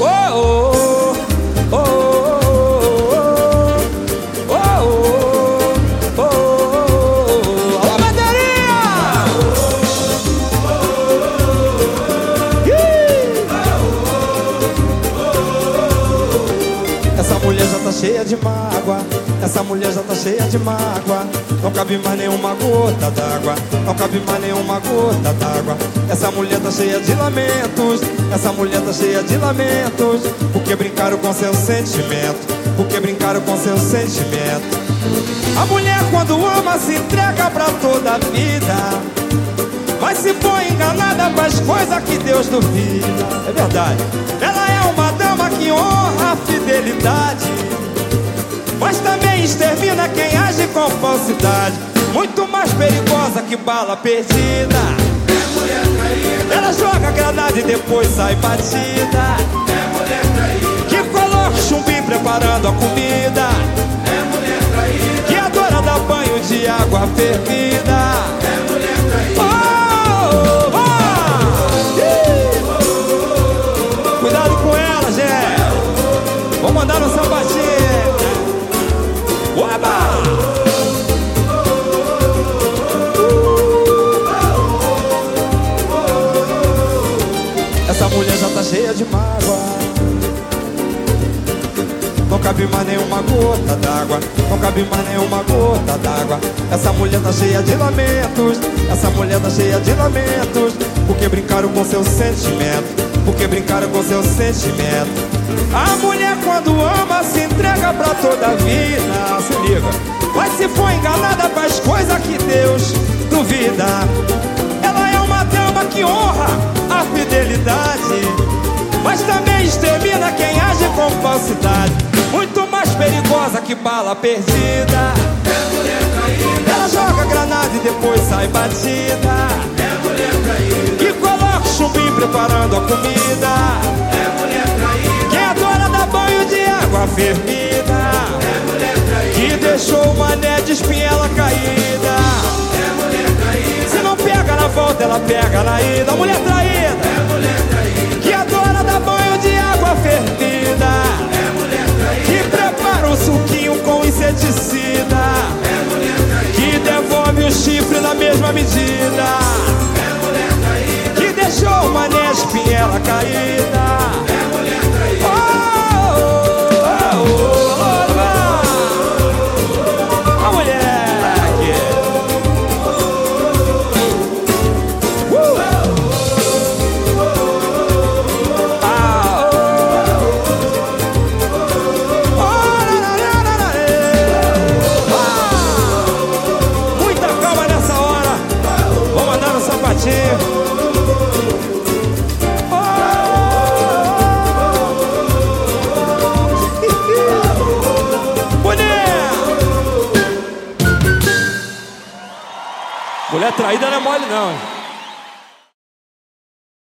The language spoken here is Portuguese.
Oh, oh, oh, oh, oh, oh. Alô, bateria! Essa mulher já tá cheia de mágoa. Essa mulher já tá cheia de mágoa. Não cabe mais nenhuma gota d'água. Não cabe mais nenhuma gota d'água. Essa mulher tá cheia de lamentos. Essa mulher tá cheia de lamentos. Porque brincaram com seu sentimento. Porque brincaram com seu sentimento. A mulher quando ama se entrega pra toda a vida. Mas se for enganada faz coisa que Deus duvida. É verdade. Ela é uma dama que honra a fidelidade. Mas também extermina quem age com falsidade. Muito mais perigosa que bala perdida. Ela joga granada e depois sai batida. é mulher traída, Que coloca chumbim preparando a comida. é mulher traída, Que adora dar banho de água fervida. é mulher traída. Oh, oh, oh. Cuidado com ela, gente. Vou mandar no sapatinho. Essa mulher já tá cheia de mágoa. Não cabe mais nenhuma gota d'água. Não cabe mais nenhuma gota d'água. Essa mulher tá cheia de lamentos. Essa mulher tá cheia de lamentos. Porque brincaram com seu sentimento. Porque brincaram com seu sentimento. A mulher quando ama se entrega pra toda a vida. Se liga. Mas se for enganada faz coisa que Deus que bala perdida. Ela joga granada e depois sai batida. é mulher traída, Que coloca chumbim preparando a comida. é mulher traída, Que adora dar banho de água fervida. é mulher traída, Que deixou o mané de espinhela caída. é mulher traída, Se não pega na volta, ela pega na ida. Mulher traída, inseticida. Que devolve o chifre na mesma medida. Que deixou uma espinhela caída. Mulher traída não é mole não.